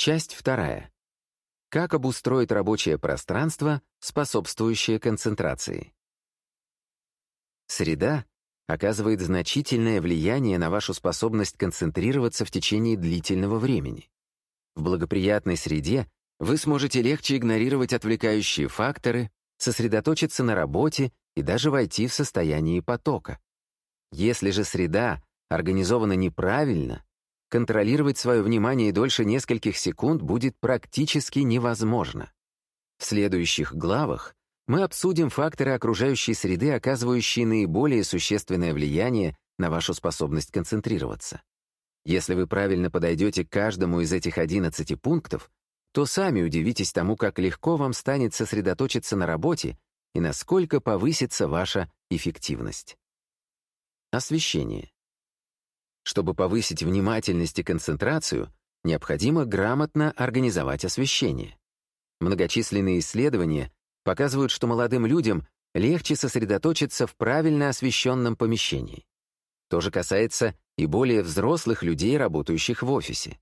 Часть вторая. Как обустроить рабочее пространство, способствующее концентрации? Среда оказывает значительное влияние на вашу способность концентрироваться в течение длительного времени. В благоприятной среде вы сможете легче игнорировать отвлекающие факторы, сосредоточиться на работе и даже войти в состояние потока. Если же среда организована неправильно, контролировать свое внимание дольше нескольких секунд будет практически невозможно. В следующих главах мы обсудим факторы окружающей среды, оказывающие наиболее существенное влияние на вашу способность концентрироваться. Если вы правильно подойдете к каждому из этих 11 пунктов, то сами удивитесь тому, как легко вам станет сосредоточиться на работе и насколько повысится ваша эффективность. Освещение. Чтобы повысить внимательность и концентрацию, необходимо грамотно организовать освещение. Многочисленные исследования показывают, что молодым людям легче сосредоточиться в правильно освещенном помещении. То же касается и более взрослых людей, работающих в офисе.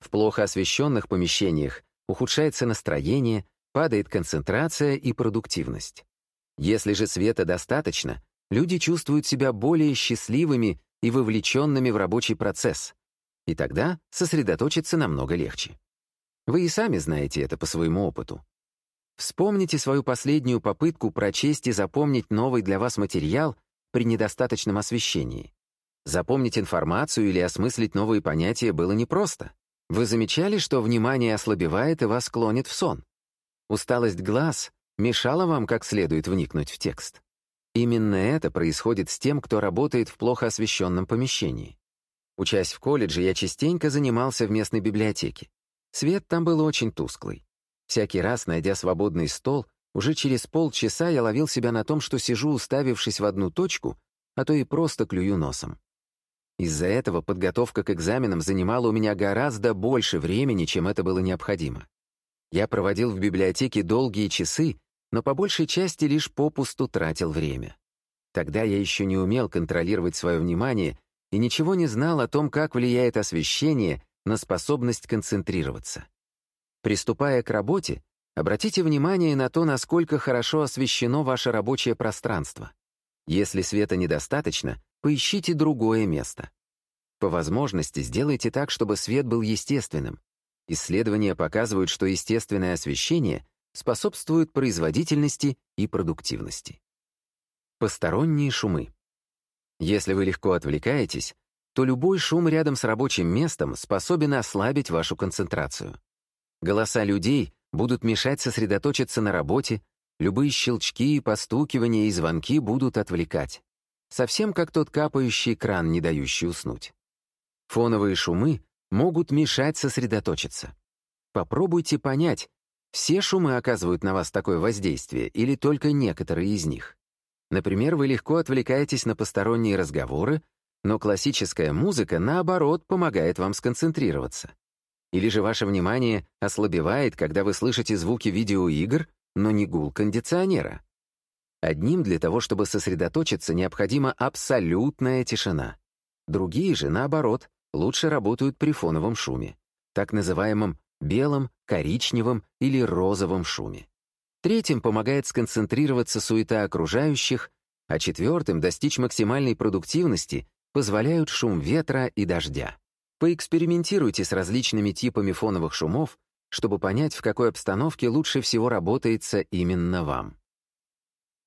В плохо освещенных помещениях ухудшается настроение, падает концентрация и продуктивность. Если же света достаточно, люди чувствуют себя более счастливыми и вовлеченными в рабочий процесс, и тогда сосредоточиться намного легче. Вы и сами знаете это по своему опыту. Вспомните свою последнюю попытку прочесть и запомнить новый для вас материал при недостаточном освещении. Запомнить информацию или осмыслить новые понятия было непросто. Вы замечали, что внимание ослабевает и вас клонит в сон? Усталость глаз мешала вам как следует вникнуть в текст. Именно это происходит с тем, кто работает в плохо освещенном помещении. Учась в колледже, я частенько занимался в местной библиотеке. Свет там был очень тусклый. Всякий раз, найдя свободный стол, уже через полчаса я ловил себя на том, что сижу, уставившись в одну точку, а то и просто клюю носом. Из-за этого подготовка к экзаменам занимала у меня гораздо больше времени, чем это было необходимо. Я проводил в библиотеке долгие часы, но по большей части лишь попусту тратил время. Тогда я еще не умел контролировать свое внимание и ничего не знал о том, как влияет освещение на способность концентрироваться. Приступая к работе, обратите внимание на то, насколько хорошо освещено ваше рабочее пространство. Если света недостаточно, поищите другое место. По возможности сделайте так, чтобы свет был естественным. Исследования показывают, что естественное освещение способствует производительности и продуктивности. Посторонние шумы. Если вы легко отвлекаетесь, то любой шум рядом с рабочим местом способен ослабить вашу концентрацию. Голоса людей будут мешать сосредоточиться на работе, любые щелчки, постукивания и звонки будут отвлекать. Совсем как тот капающий кран, не дающий уснуть. Фоновые шумы могут мешать сосредоточиться. Попробуйте понять, все шумы оказывают на вас такое воздействие или только некоторые из них. Например, вы легко отвлекаетесь на посторонние разговоры, но классическая музыка, наоборот, помогает вам сконцентрироваться. Или же ваше внимание ослабевает, когда вы слышите звуки видеоигр, но не гул кондиционера. Одним для того, чтобы сосредоточиться, необходима абсолютная тишина. Другие же, наоборот, лучше работают при фоновом шуме, так называемом белом, коричневом или розовом шуме. Третьим помогает сконцентрироваться суета окружающих, а четвертым достичь максимальной продуктивности позволяют шум ветра и дождя. Поэкспериментируйте с различными типами фоновых шумов, чтобы понять, в какой обстановке лучше всего работается именно вам.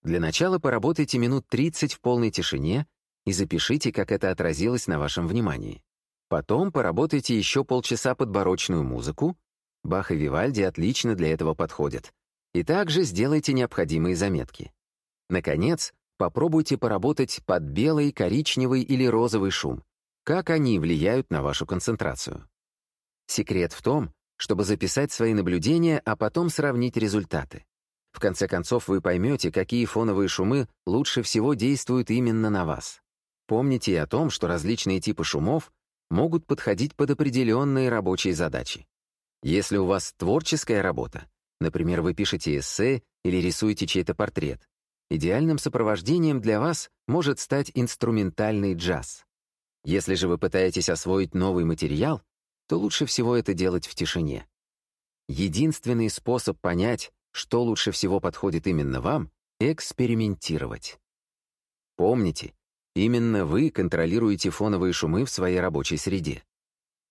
Для начала поработайте минут 30 в полной тишине и запишите, как это отразилось на вашем внимании. Потом поработайте еще полчаса подборочную музыку. Бах и Вивальди отлично для этого подходят. И также сделайте необходимые заметки. Наконец, попробуйте поработать под белый, коричневый или розовый шум, как они влияют на вашу концентрацию? Секрет в том, чтобы записать свои наблюдения, а потом сравнить результаты. В конце концов, вы поймете, какие фоновые шумы лучше всего действуют именно на вас. Помните и о том, что различные типы шумов могут подходить под определенные рабочие задачи. Если у вас творческая работа, например, вы пишете эссе или рисуете чей-то портрет, идеальным сопровождением для вас может стать инструментальный джаз. Если же вы пытаетесь освоить новый материал, то лучше всего это делать в тишине. Единственный способ понять, что лучше всего подходит именно вам — экспериментировать. Помните, именно вы контролируете фоновые шумы в своей рабочей среде.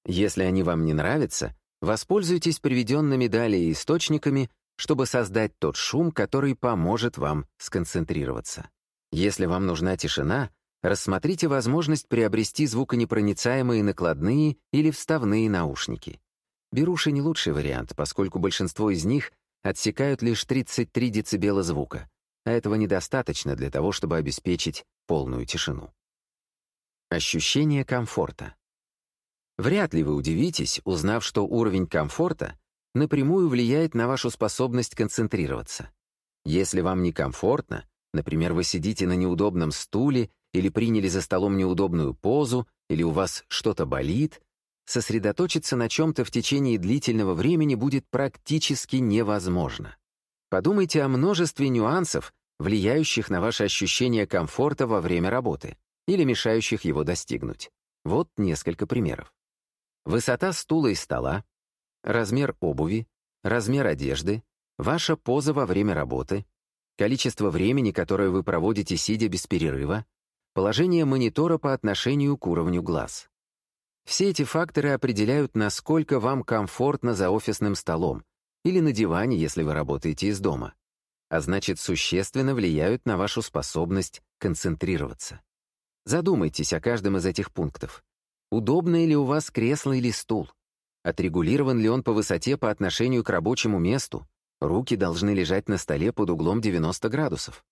Если они вам не нравятся, воспользуйтесь приведенными далее источниками, чтобы создать тот шум, который поможет вам сконцентрироваться. Если вам нужна тишина, рассмотрите возможность приобрести звуконепроницаемые накладные или вставные наушники. Беруши — не лучший вариант, поскольку большинство из них отсекают лишь 33 дБ звука, а этого недостаточно для того, чтобы обеспечить полную тишину. Ощущение комфорта. Вряд ли вы удивитесь, узнав, что уровень комфорта напрямую влияет на вашу способность концентрироваться. Если вам некомфортно, например, вы сидите на неудобном стуле или приняли за столом неудобную позу, или у вас что-то болит, сосредоточиться на чем-то в течение длительного времени будет практически невозможно. Подумайте о множестве нюансов, влияющих на ваше ощущение комфорта во время работы или мешающих его достигнуть. Вот несколько примеров. Высота стула и стола, размер обуви, размер одежды, ваша поза во время работы, количество времени, которое вы проводите сидя без перерыва, положение монитора по отношению к уровню глаз. Все эти факторы определяют, насколько вам комфортно за офисным столом или на диване, если вы работаете из дома, а значит, существенно влияют на вашу способность концентрироваться. Задумайтесь о каждом из этих пунктов. Удобно ли у вас кресло или стул? Отрегулирован ли он по высоте по отношению к рабочему месту? Руки должны лежать на столе под углом 90 градусов.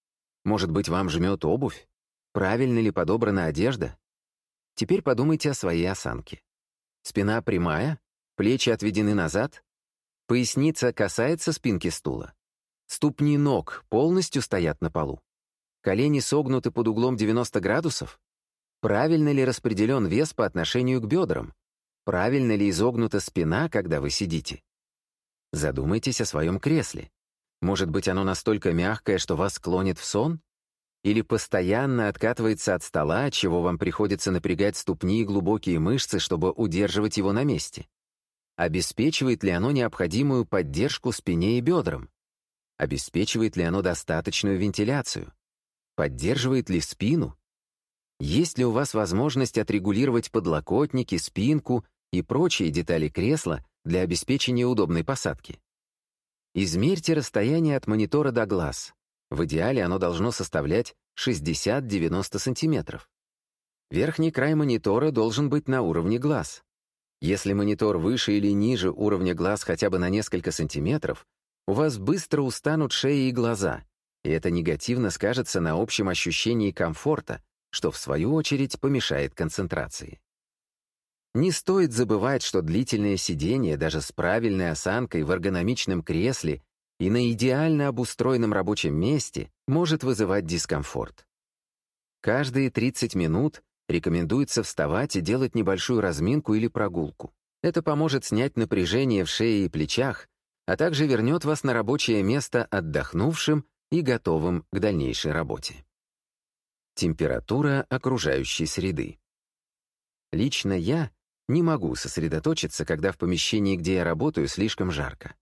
Может быть, вам жмет обувь? Правильно ли подобрана одежда? Теперь подумайте о своей осанке. Спина прямая, плечи отведены назад, поясница касается спинки стула. Ступни ног полностью стоят на полу. Колени согнуты под углом 90 градусов. Правильно ли распределен вес по отношению к бедрам? Правильно ли изогнута спина, когда вы сидите? Задумайтесь о своем кресле. Может быть, оно настолько мягкое, что вас клонит в сон? Или постоянно откатывается от стола, чего вам приходится напрягать ступни и глубокие мышцы, чтобы удерживать его на месте? Обеспечивает ли оно необходимую поддержку спине и бедрам? Обеспечивает ли оно достаточную вентиляцию? Поддерживает ли спину? Есть ли у вас возможность отрегулировать подлокотники, спинку и прочие детали кресла для обеспечения удобной посадки? Измерьте расстояние от монитора до глаз. В идеале оно должно составлять 60-90 сантиметров. Верхний край монитора должен быть на уровне глаз. Если монитор выше или ниже уровня глаз хотя бы на несколько сантиметров, у вас быстро устанут шеи и глаза, и это негативно скажется на общем ощущении комфорта, что в свою очередь помешает концентрации. Не стоит забывать, что длительное сидение даже с правильной осанкой в эргономичном кресле и на идеально обустроенном рабочем месте может вызывать дискомфорт. Каждые 30 минут рекомендуется вставать и делать небольшую разминку или прогулку. Это поможет снять напряжение в шее и плечах, а также вернет вас на рабочее место отдохнувшим и готовым к дальнейшей работе. Температура окружающей среды. Лично я не могу сосредоточиться, когда в помещении, где я работаю, слишком жарко.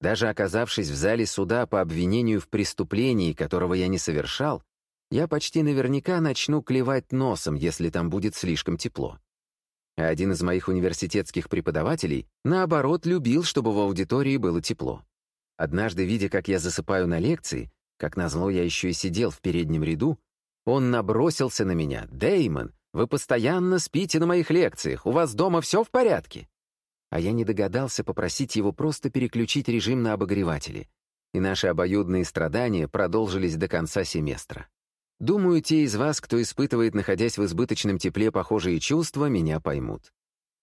Даже оказавшись в зале суда по обвинению в преступлении, которого я не совершал, я почти наверняка начну клевать носом, если там будет слишком тепло. А один из моих университетских преподавателей, наоборот, любил, чтобы в аудитории было тепло. Однажды, видя, как я засыпаю на лекции, как назло я еще и сидел в переднем ряду, он набросился на меня. «Дэймон, вы постоянно спите на моих лекциях. У вас дома все в порядке?» А я не догадался попросить его просто переключить режим на обогреватели. И наши обоюдные страдания продолжились до конца семестра. Думаю, те из вас, кто испытывает, находясь в избыточном тепле, похожие чувства, меня поймут.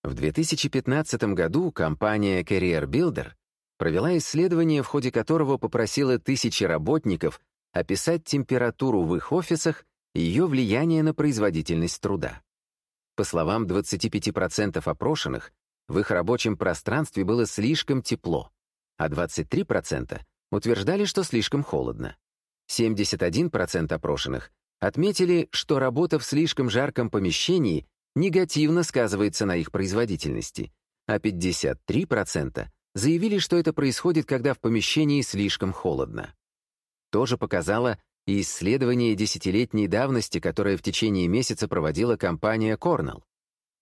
В 2015 году компания Career Builder провела исследование, в ходе которого попросила тысячи работников описать температуру в их офисах и ее влияние на производительность труда. По словам 25% опрошенных, в их рабочем пространстве было слишком тепло, а 23% утверждали, что слишком холодно. 71% опрошенных отметили, что работа в слишком жарком помещении негативно сказывается на их производительности, а 53% заявили, что это происходит, когда в помещении слишком холодно. Тоже показало исследование десятилетней давности, которое в течение месяца проводила компания Cornell.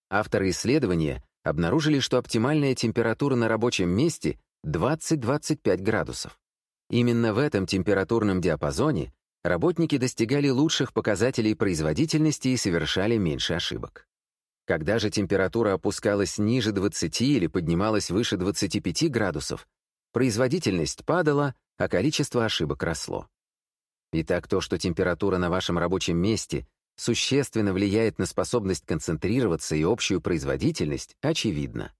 Авторы исследования обнаружили, что оптимальная температура на рабочем месте 20-25 градусов. Именно в этом температурном диапазоне работники достигали лучших показателей производительности и совершали меньше ошибок. Когда же температура опускалась ниже 20 или поднималась выше 25 градусов, производительность падала, а количество ошибок росло. Итак, то, что температура на вашем рабочем месте существенно влияет на способность концентрироваться и общую производительность, очевидно.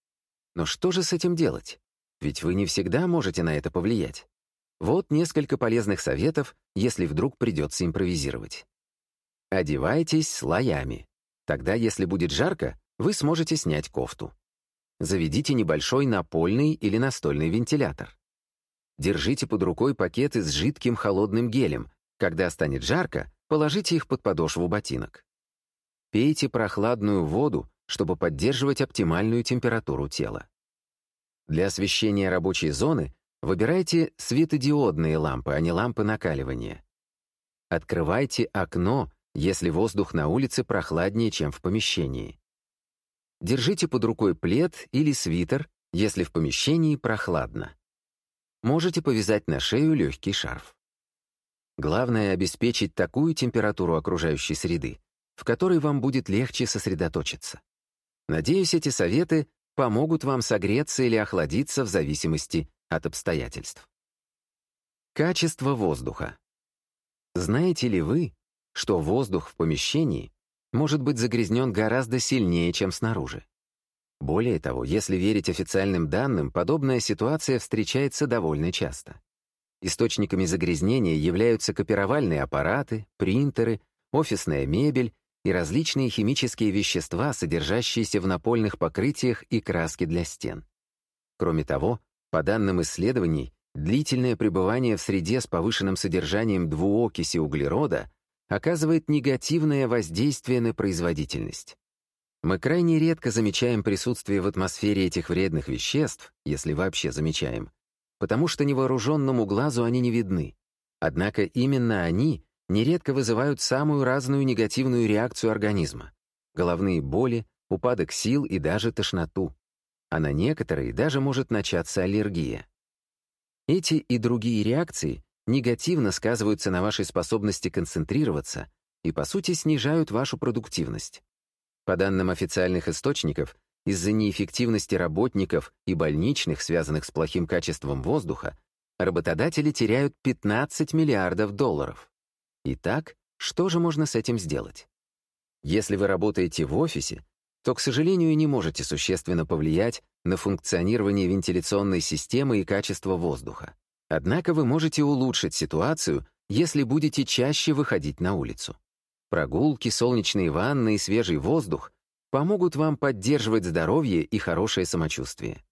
Но что же с этим делать? Ведь вы не всегда можете на это повлиять. Вот несколько полезных советов, если вдруг придется импровизировать. Одевайтесь слоями. Тогда, если будет жарко, вы сможете снять кофту. Заведите небольшой напольный или настольный вентилятор. Держите под рукой пакеты с жидким холодным гелем. Когда станет жарко, положите их под подошву ботинок. Пейте прохладную воду, чтобы поддерживать оптимальную температуру тела. Для освещения рабочей зоны выбирайте светодиодные лампы, а не лампы накаливания. Открывайте окно если воздух на улице прохладнее, чем в помещении. Держите под рукой плед или свитер, если в помещении прохладно. Можете повязать на шею легкий шарф. Главное — обеспечить такую температуру окружающей среды, в которой вам будет легче сосредоточиться. Надеюсь, эти советы помогут вам согреться или охладиться в зависимости от обстоятельств. Качество воздуха. Знаете ли вы, что воздух в помещении может быть загрязнен гораздо сильнее, чем снаружи. Более того, если верить официальным данным, подобная ситуация встречается довольно часто. Источниками загрязнения являются копировальные аппараты, принтеры, офисная мебель и различные химические вещества, содержащиеся в напольных покрытиях и краске для стен. Кроме того, по данным исследований, длительное пребывание в среде с повышенным содержанием двуокиси углерода оказывает негативное воздействие на производительность. Мы крайне редко замечаем присутствие в атмосфере этих вредных веществ, если вообще замечаем, потому что невооруженному глазу они не видны. Однако именно они нередко вызывают самую разную негативную реакцию организма — головные боли, упадок сил и даже тошноту. А на некоторые даже может начаться аллергия. Эти и другие реакции негативно сказываются на вашей способности концентрироваться и, по сути, снижают вашу продуктивность. По данным официальных источников, из-за неэффективности работников и больничных, связанных с плохим качеством воздуха, работодатели теряют 15 миллиардов долларов. Итак, что же можно с этим сделать? Если вы работаете в офисе, то, к сожалению, не можете существенно повлиять на функционирование вентиляционной системы и качество воздуха. Однако вы можете улучшить ситуацию, если будете чаще выходить на улицу. Прогулки, солнечные ванны и свежий воздух помогут вам поддерживать здоровье и хорошее самочувствие.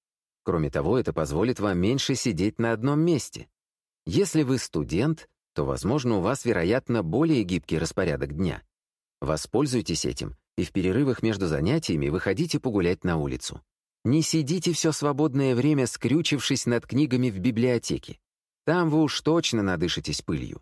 Кроме того, это позволит вам меньше сидеть на одном месте. Если вы студент, то, возможно, у вас, вероятно, более гибкий распорядок дня. Воспользуйтесь этим и в перерывах между занятиями выходите погулять на улицу. Не сидите все свободное время, скрючившись над книгами в библиотеке. Там вы уж точно надышитесь пылью.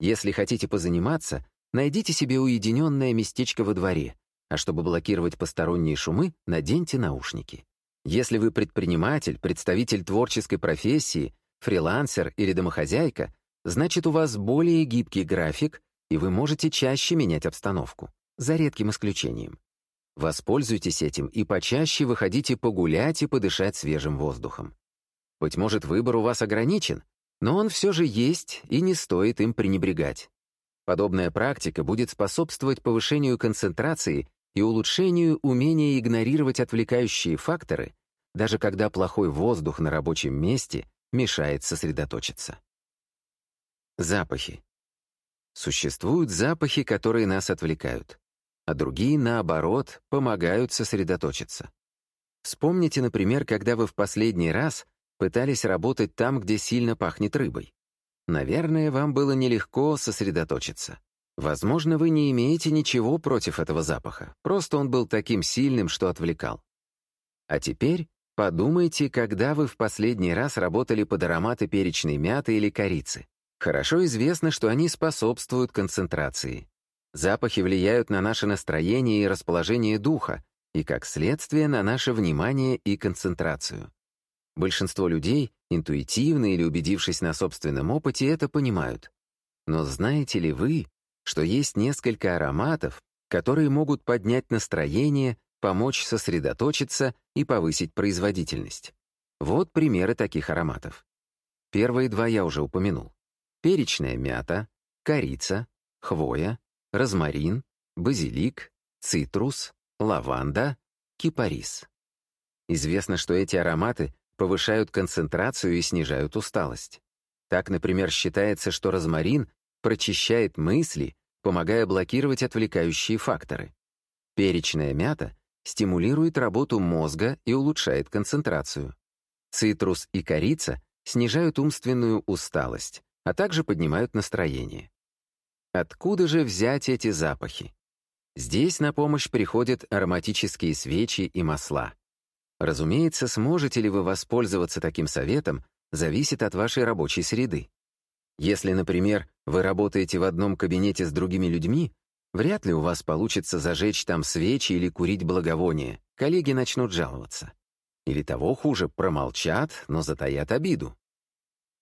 Если хотите позаниматься, найдите себе уединенное местечко во дворе, а чтобы блокировать посторонние шумы, наденьте наушники. Если вы предприниматель, представитель творческой профессии, фрилансер или домохозяйка, значит, у вас более гибкий график, и вы можете чаще менять обстановку, за редким исключением. Воспользуйтесь этим и почаще выходите погулять и подышать свежим воздухом. Быть может, выбор у вас ограничен, но он все же есть, и не стоит им пренебрегать. Подобная практика будет способствовать повышению концентрации и улучшению умения игнорировать отвлекающие факторы, даже когда плохой воздух на рабочем месте мешает сосредоточиться. Запахи. Существуют запахи, которые нас отвлекают, а другие, наоборот, помогают сосредоточиться. Вспомните, например, когда вы в последний раз пытались работать там, где сильно пахнет рыбой. Наверное, вам было нелегко сосредоточиться. Возможно, вы не имеете ничего против этого запаха, просто он был таким сильным, что отвлекал. А теперь Подумайте, когда вы в последний раз работали под ароматы перечной мяты или корицы. Хорошо известно, что они способствуют концентрации. Запахи влияют на наше настроение и расположение духа, и, как следствие, на наше внимание и концентрацию. Большинство людей, интуитивно или убедившись на собственном опыте, это понимают. Но знаете ли вы, что есть несколько ароматов, которые могут поднять настроение, помочь сосредоточиться и повысить производительность? Вот примеры таких ароматов. Первые два я уже упомянул. Перечная мята, корица, хвоя, розмарин, базилик, цитрус, лаванда, кипарис. Известно, что эти ароматы повышают концентрацию и снижают усталость. Так, например, считается, что розмарин прочищает мысли, помогая блокировать отвлекающие факторы. Перечная мята стимулирует работу мозга и улучшает концентрацию. Цитрус и корица снижают умственную усталость, а также поднимают настроение. Откуда же взять эти запахи? Здесь на помощь приходят ароматические свечи и масла. Разумеется, сможете ли вы воспользоваться таким советом, зависит от вашей рабочей среды. Если, например, вы работаете в одном кабинете с другими людьми, вряд ли у вас получится зажечь там свечи или курить благовоние, коллеги начнут жаловаться. Или того хуже, промолчат, но затаят обиду.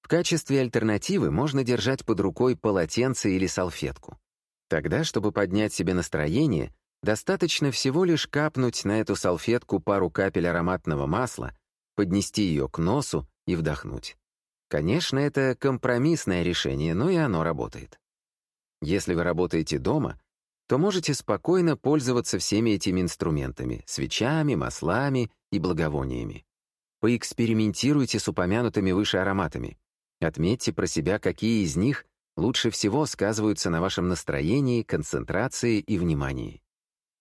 В качестве альтернативы можно держать под рукой полотенце или салфетку. Тогда, чтобы поднять себе настроение, достаточно всего лишь капнуть на эту салфетку пару капель ароматного масла, поднести ее к носу и вдохнуть. Конечно, это компромиссное решение, но и оно работает. Если вы работаете дома, то можете спокойно пользоваться всеми этими инструментами — свечами, маслами и благовониями. Поэкспериментируйте с упомянутыми выше ароматами. Отметьте про себя, какие из них лучше всего сказываются на вашем настроении, концентрации и внимании.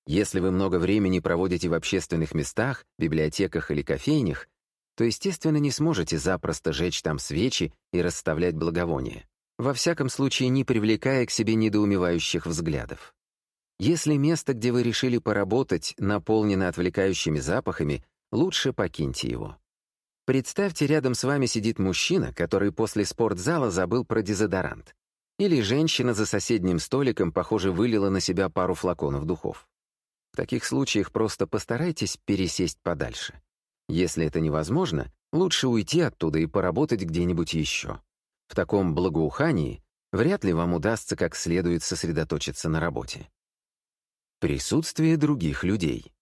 Если вы много времени проводите в общественных местах, библиотеках или кофейнях, то, естественно, не сможете запросто жечь там свечи и расставлять благовония, во всяком случае не привлекая к себе недоумевающих взглядов. Если место, где вы решили поработать, наполнено отвлекающими запахами, лучше покиньте его. Представьте, рядом с вами сидит мужчина, который после спортзала забыл про дезодорант. Или женщина за соседним столиком, похоже, вылила на себя пару флаконов духов. В таких случаях просто постарайтесь пересесть подальше. Если это невозможно, лучше уйти оттуда и поработать где-нибудь еще. В таком благоухании вряд ли вам удастся как следует сосредоточиться на работе. Присутствие других людей.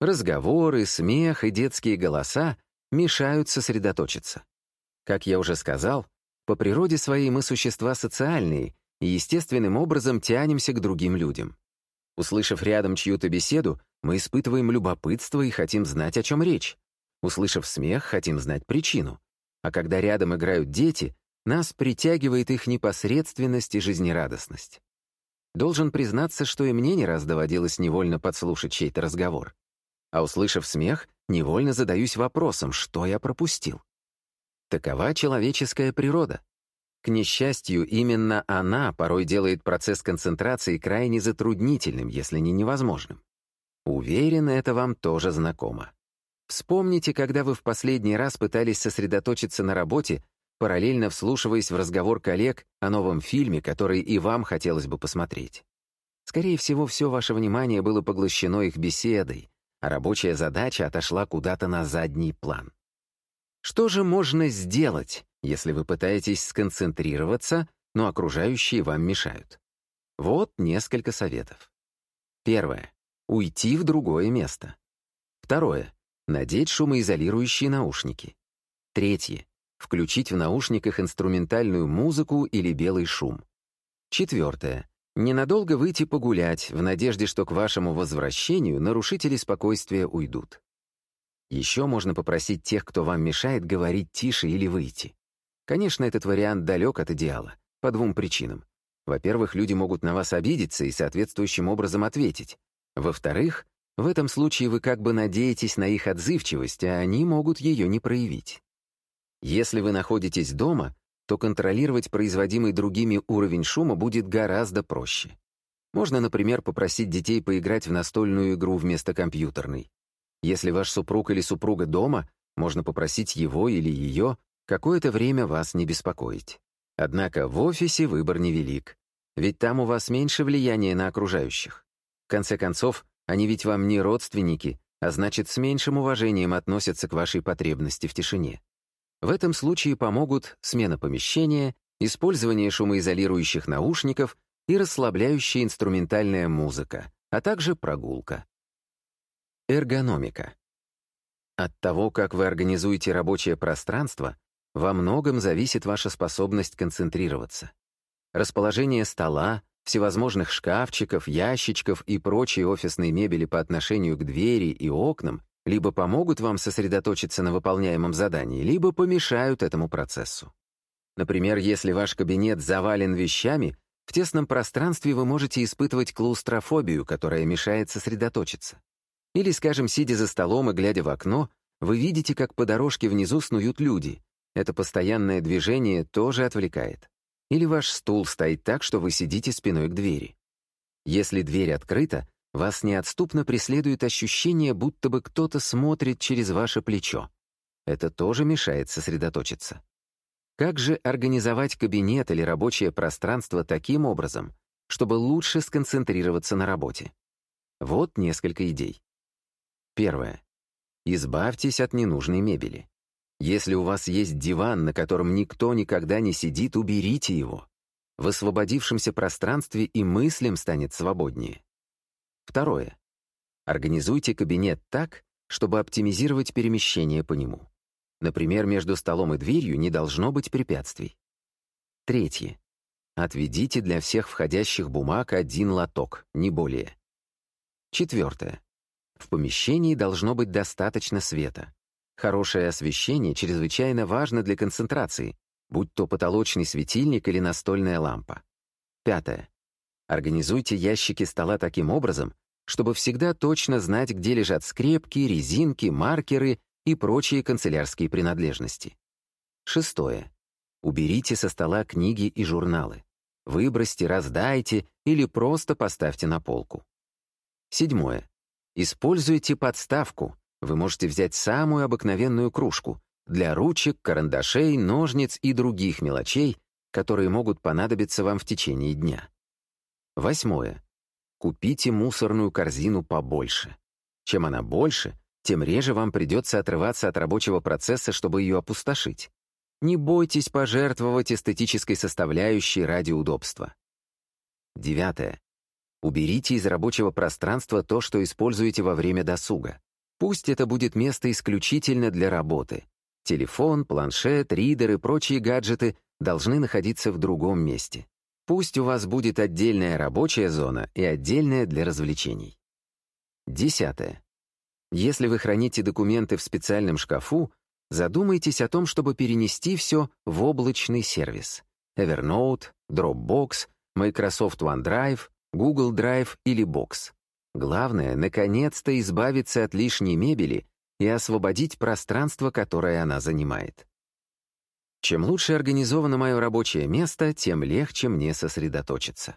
Разговоры, смех и детские голоса мешают сосредоточиться. Как я уже сказал, по природе своей мы существа социальные и естественным образом тянемся к другим людям. Услышав рядом чью-то беседу, мы испытываем любопытство и хотим знать, о чем речь. Услышав смех, хотим знать причину. А когда рядом играют дети, нас притягивает их непосредственность и жизнерадостность. Должен признаться, что и мне не раз доводилось невольно подслушать чей-то разговор. А услышав смех, невольно задаюсь вопросом, что я пропустил. Такова человеческая природа. К несчастью, именно она порой делает процесс концентрации крайне затруднительным, если не невозможным. Уверен, это вам тоже знакомо. Вспомните, когда вы в последний раз пытались сосредоточиться на работе, параллельно вслушиваясь в разговор коллег о новом фильме, который и вам хотелось бы посмотреть. Скорее всего, все ваше внимание было поглощено их беседой, а рабочая задача отошла куда-то на задний план. Что же можно сделать, если вы пытаетесь сконцентрироваться, но окружающие вам мешают? Вот несколько советов. Первое. Уйти в другое место. Второе. Надеть шумоизолирующие наушники. Третье. Включить в наушниках инструментальную музыку или белый шум. Четвертое. Ненадолго выйти погулять, в надежде, что к вашему возвращению нарушители спокойствия уйдут. Еще можно попросить тех, кто вам мешает, говорить тише или выйти. Конечно, этот вариант далек от идеала, по двум причинам. Во-первых, люди могут на вас обидеться и соответствующим образом ответить. Во-вторых, в этом случае вы как бы надеетесь на их отзывчивость, а они могут ее не проявить. Если вы находитесь дома, то контролировать производимый другими уровень шума будет гораздо проще. Можно, например, попросить детей поиграть в настольную игру вместо компьютерной. Если ваш супруг или супруга дома, можно попросить его или ее какое-то время вас не беспокоить. Однако в офисе выбор невелик, ведь там у вас меньше влияния на окружающих. В конце концов, они ведь вам не родственники, а значит, с меньшим уважением относятся к вашей потребности в тишине. В этом случае помогут смена помещения, использование шумоизолирующих наушников и расслабляющая инструментальная музыка, а также прогулка. Эргономика. От того, как вы организуете рабочее пространство, во многом зависит ваша способность концентрироваться. Расположение стола, всевозможных шкафчиков, ящичков и прочей офисной мебели по отношению к двери и окнам либо помогут вам сосредоточиться на выполняемом задании, либо помешают этому процессу. Например, если ваш кабинет завален вещами, в тесном пространстве вы можете испытывать клаустрофобию, которая мешает сосредоточиться. Или, скажем, сидя за столом и глядя в окно, вы видите, как по дорожке внизу снуют люди. Это постоянное движение тоже отвлекает. Или ваш стул стоит так, что вы сидите спиной к двери. Если дверь открыта, вас неотступно преследует ощущение, будто бы кто-то смотрит через ваше плечо. Это тоже мешает сосредоточиться. Как же организовать кабинет или рабочее пространство таким образом, чтобы лучше сконцентрироваться на работе? Вот несколько идей. Первое. Избавьтесь от ненужной мебели. Если у вас есть диван, на котором никто никогда не сидит, уберите его. В освободившемся пространстве и мыслям станет свободнее. Второе. Организуйте кабинет так, чтобы оптимизировать перемещение по нему. Например, между столом и дверью не должно быть препятствий. Третье. Отведите для всех входящих бумаг один лоток, не более. Четвертое. В помещении должно быть достаточно света. Хорошее освещение чрезвычайно важно для концентрации, будь то потолочный светильник или настольная лампа. Пятое. Организуйте ящики стола таким образом, чтобы всегда точно знать, где лежат скрепки, резинки, маркеры и прочие канцелярские принадлежности. Шестое. Уберите со стола книги и журналы. Выбросьте, раздайте или просто поставьте на полку. Седьмое. Используйте подставку. Вы можете взять самую обыкновенную кружку для ручек, карандашей, ножниц и других мелочей, которые могут понадобиться вам в течение дня. Восьмое. Купите мусорную корзину побольше. Чем она больше, тем реже вам придется отрываться от рабочего процесса, чтобы ее опустошить. Не бойтесь пожертвовать эстетической составляющей ради удобства. Девятое. Уберите из рабочего пространства то, что используете во время досуга. Пусть это будет место исключительно для работы. Телефон, планшет, ридер и прочие гаджеты должны находиться в другом месте. Пусть у вас будет отдельная рабочая зона и отдельная для развлечений. Десятое. Если вы храните документы в специальном шкафу, задумайтесь о том, чтобы перенести все в облачный сервис. Evernote, Dropbox, Microsoft OneDrive, Google Drive или Box. Главное, наконец-то избавиться от лишней мебели и освободить пространство, которое она занимает. Чем лучше организовано мое рабочее место, тем легче мне сосредоточиться.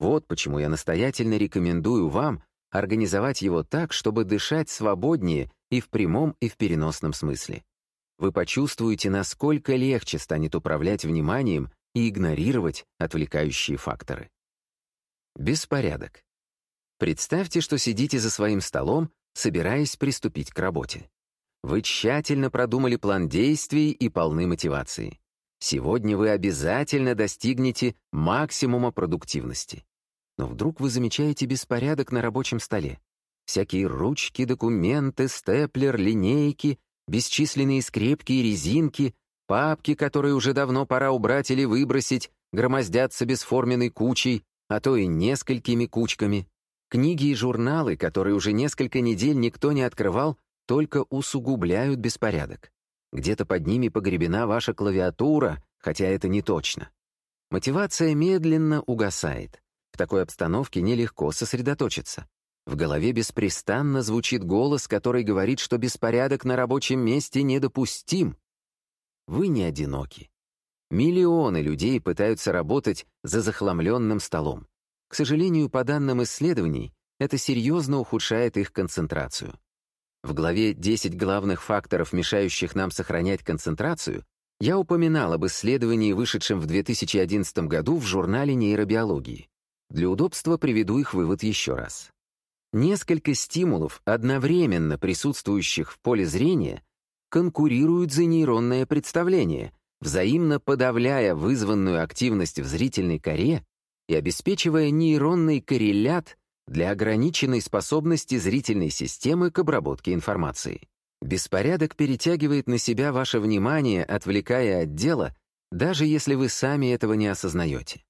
Вот почему я настоятельно рекомендую вам организовать его так, чтобы дышать свободнее и в прямом, и в переносном смысле. Вы почувствуете, насколько легче станет управлять вниманием и игнорировать отвлекающие факторы. Беспорядок. Представьте, что сидите за своим столом, собираясь приступить к работе. Вы тщательно продумали план действий и полны мотивации. Сегодня вы обязательно достигнете максимума продуктивности. Но вдруг вы замечаете беспорядок на рабочем столе. Всякие ручки, документы, степлер, линейки, бесчисленные скрепки и резинки, папки, которые уже давно пора убрать или выбросить, громоздятся бесформенной кучей, а то и несколькими кучками. Книги и журналы, которые уже несколько недель никто не открывал, только усугубляют беспорядок. Где-то под ними погребена ваша клавиатура, хотя это не точно. Мотивация медленно угасает. В такой обстановке нелегко сосредоточиться. В голове беспрестанно звучит голос, который говорит, что беспорядок на рабочем месте недопустим. Вы не одиноки. Миллионы людей пытаются работать за захламленным столом. К сожалению, по данным исследований, это серьезно ухудшает их концентрацию. В главе «10 главных факторов, мешающих нам сохранять концентрацию» я упоминал об исследовании, вышедшем в 2011 году в журнале нейробиологии. Для удобства приведу их вывод еще раз. Несколько стимулов, одновременно присутствующих в поле зрения, конкурируют за нейронное представление, взаимно подавляя вызванную активность в зрительной коре и обеспечивая нейронный коррелят для ограниченной способности зрительной системы к обработке информации. Беспорядок перетягивает на себя ваше внимание, отвлекая от дела, даже если вы сами этого не осознаете.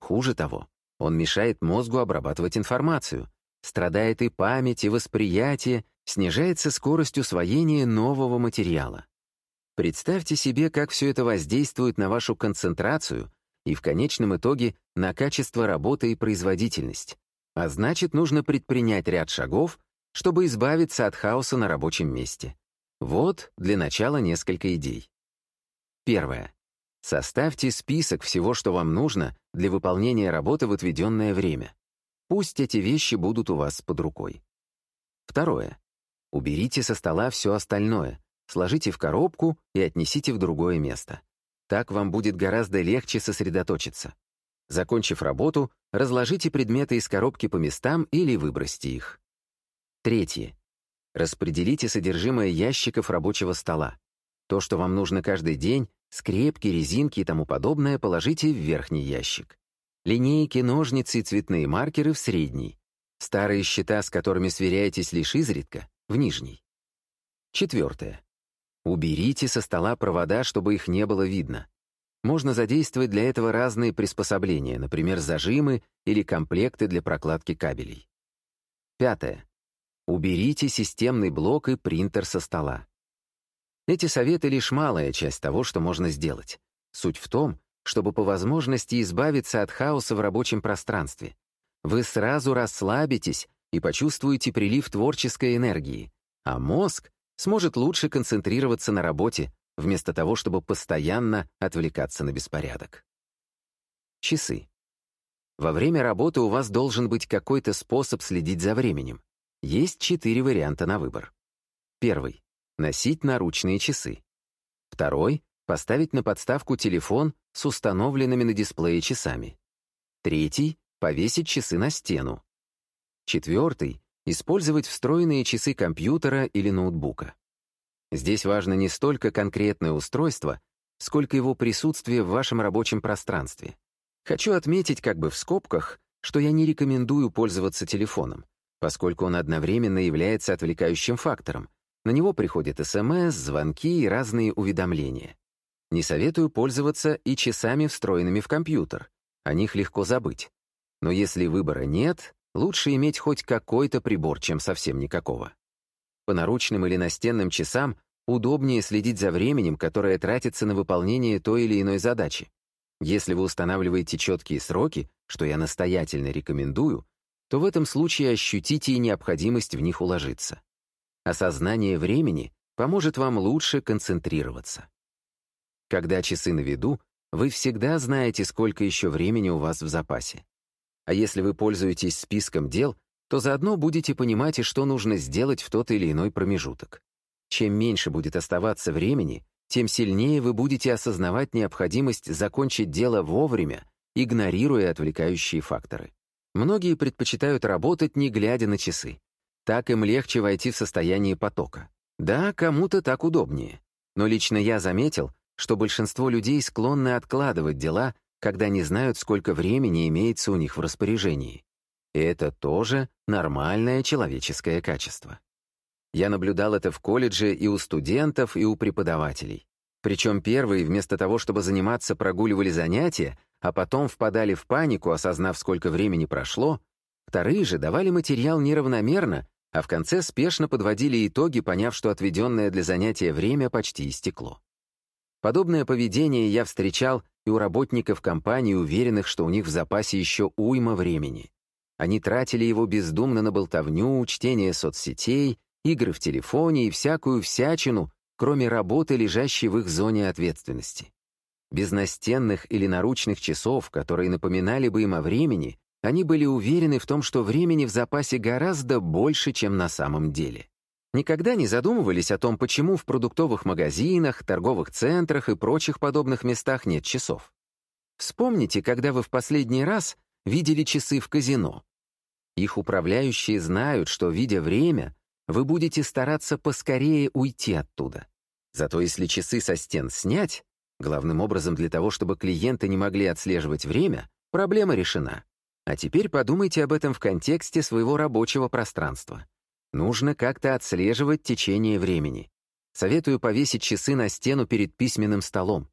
Хуже того, он мешает мозгу обрабатывать информацию, страдает и память, и восприятие, снижается скорость усвоения нового материала. Представьте себе, как все это воздействует на вашу концентрацию и в конечном итоге на качество работы и производительность. А значит, нужно предпринять ряд шагов, чтобы избавиться от хаоса на рабочем месте. Вот для начала несколько идей. Первое. Составьте список всего, что вам нужно для выполнения работы в отведенное время. Пусть эти вещи будут у вас под рукой. Второе. Уберите со стола все остальное, сложите в коробку и отнесите в другое место. Так вам будет гораздо легче сосредоточиться. Закончив работу, разложите предметы из коробки по местам или выбросьте их. Третье. Распределите содержимое ящиков рабочего стола. То, что вам нужно каждый день, скрепки, резинки и тому подобное, положите в верхний ящик. Линейки, ножницы и цветные маркеры в средний. Старые счета, с которыми сверяетесь лишь изредка, в нижний. Четвертое. Уберите со стола провода, чтобы их не было видно. Можно задействовать для этого разные приспособления, например, зажимы или комплекты для прокладки кабелей. Пятое. Уберите системный блок и принтер со стола. Эти советы — лишь малая часть того, что можно сделать. Суть в том, чтобы по возможности избавиться от хаоса в рабочем пространстве. Вы сразу расслабитесь и почувствуете прилив творческой энергии, а мозг сможет лучше концентрироваться на работе, вместо того, чтобы постоянно отвлекаться на беспорядок. Часы. Во время работы у вас должен быть какой-то способ следить за временем. Есть четыре варианта на выбор. Первый — носить наручные часы. Второй — поставить на подставку телефон с установленными на дисплее часами. Третий — повесить часы на стену. Четвертый — использовать встроенные часы компьютера или ноутбука. Здесь важно не столько конкретное устройство, сколько его присутствие в вашем рабочем пространстве. Хочу отметить как бы в скобках, что я не рекомендую пользоваться телефоном, поскольку он одновременно является отвлекающим фактором. На него приходят СМС, звонки и разные уведомления. Не советую пользоваться и часами, встроенными в компьютер. О них легко забыть. Но если выбора нет, лучше иметь хоть какой-то прибор, чем совсем никакого. По наручным или настенным часам удобнее следить за временем, которое тратится на выполнение той или иной задачи. Если вы устанавливаете четкие сроки, что я настоятельно рекомендую, то в этом случае ощутите и необходимость в них уложиться. Осознание времени поможет вам лучше концентрироваться. Когда часы на виду, вы всегда знаете, сколько еще времени у вас в запасе. А если вы пользуетесь списком дел, то заодно будете понимать и что нужно сделать в тот или иной промежуток. Чем меньше будет оставаться времени, тем сильнее вы будете осознавать необходимость закончить дело вовремя, игнорируя отвлекающие факторы. Многие предпочитают работать, не глядя на часы. Так им легче войти в состояние потока. Да, кому-то так удобнее. Но лично я заметил, что большинство людей склонны откладывать дела, когда не знают, сколько времени имеется у них в распоряжении. Это тоже нормальное человеческое качество. Я наблюдал это в колледже и у студентов, и у преподавателей. Причем первые, вместо того, чтобы заниматься, прогуливали занятия, а потом впадали в панику, осознав, сколько времени прошло. Вторые же давали материал неравномерно, а в конце спешно подводили итоги, поняв, что отведенное для занятия время почти истекло. Подобное поведение я встречал и у работников компании, уверенных, что у них в запасе еще уйма времени. Они тратили его бездумно на болтовню, чтение соцсетей, игры в телефоне и всякую всячину, кроме работы, лежащей в их зоне ответственности. Без настенных или наручных часов, которые напоминали бы им о времени, они были уверены в том, что времени в запасе гораздо больше, чем на самом деле. Никогда не задумывались о том, почему в продуктовых магазинах, торговых центрах и прочих подобных местах нет часов? Вспомните, когда вы в последний раз видели часы в казино. Их управляющие знают, что, видя время, вы будете стараться поскорее уйти оттуда. Зато если часы со стен снять, главным образом для того, чтобы клиенты не могли отслеживать время, проблема решена. А теперь подумайте об этом в контексте своего рабочего пространства. Нужно как-то отслеживать течение времени. Советую повесить часы на стену перед письменным столом.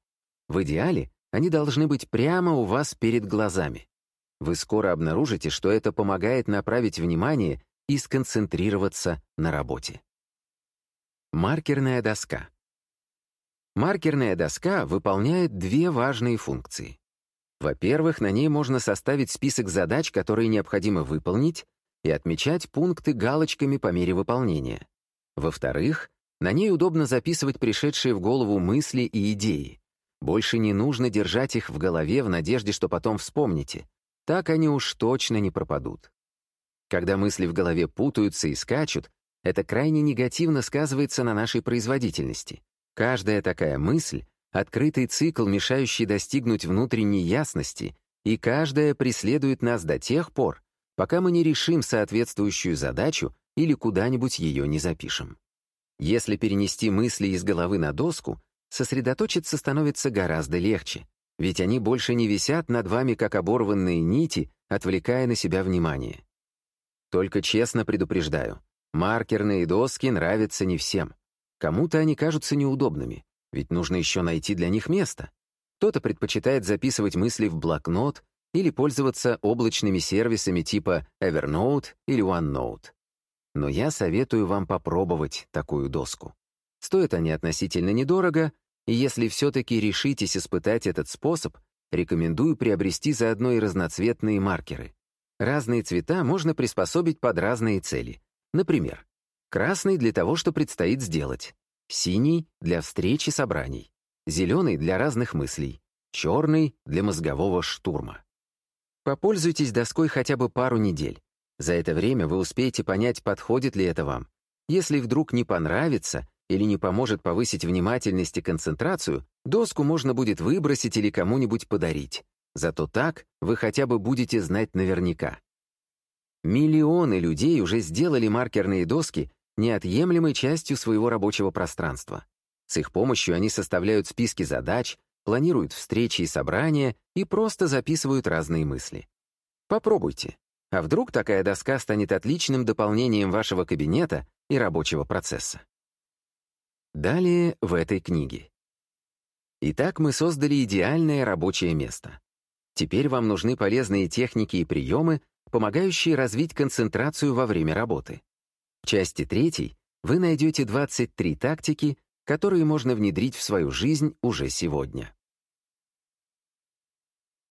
В идеале они должны быть прямо у вас перед глазами. Вы скоро обнаружите, что это помогает направить внимание и сконцентрироваться на работе. Маркерная доска. Маркерная доска выполняет две важные функции. Во-первых, на ней можно составить список задач, которые необходимо выполнить, и отмечать пункты галочками по мере выполнения. Во-вторых, на ней удобно записывать пришедшие в голову мысли и идеи. Больше не нужно держать их в голове в надежде, что потом вспомните. Так они уж точно не пропадут. Когда мысли в голове путаются и скачут, это крайне негативно сказывается на нашей производительности. Каждая такая мысль — открытый цикл, мешающий достигнуть внутренней ясности, и каждая преследует нас до тех пор, пока мы не решим соответствующую задачу или куда-нибудь ее не запишем. Если перенести мысли из головы на доску, сосредоточиться становится гораздо легче, ведь они больше не висят над вами, как оборванные нити, отвлекая на себя внимание. Только честно предупреждаю, маркерные доски нравятся не всем. Кому-то они кажутся неудобными, ведь нужно еще найти для них место. Кто-то предпочитает записывать мысли в блокнот или пользоваться облачными сервисами типа Evernote или OneNote. Но я советую вам попробовать такую доску. Стоят они относительно недорого, и если все-таки решитесь испытать этот способ, рекомендую приобрести заодно и разноцветные маркеры. Разные цвета можно приспособить под разные цели. Например, красный для того, что предстоит сделать, синий — для встречи собраний, зеленый — для разных мыслей, черный — для мозгового штурма. Попользуйтесь доской хотя бы пару недель. За это время вы успеете понять, подходит ли это вам. Если вдруг не понравится или не поможет повысить внимательность и концентрацию, доску можно будет выбросить или кому-нибудь подарить. Зато так вы хотя бы будете знать наверняка. Миллионы людей уже сделали маркерные доски неотъемлемой частью своего рабочего пространства. С их помощью они составляют списки задач, планируют встречи и собрания и просто записывают разные мысли. Попробуйте. А вдруг такая доска станет отличным дополнением вашего кабинета и рабочего процесса? Далее в этой книге. Итак, мы создали идеальное рабочее место. Теперь вам нужны полезные техники и приемы, помогающие развить концентрацию во время работы. В части третьей вы найдете 23 тактики, которые можно внедрить в свою жизнь уже сегодня.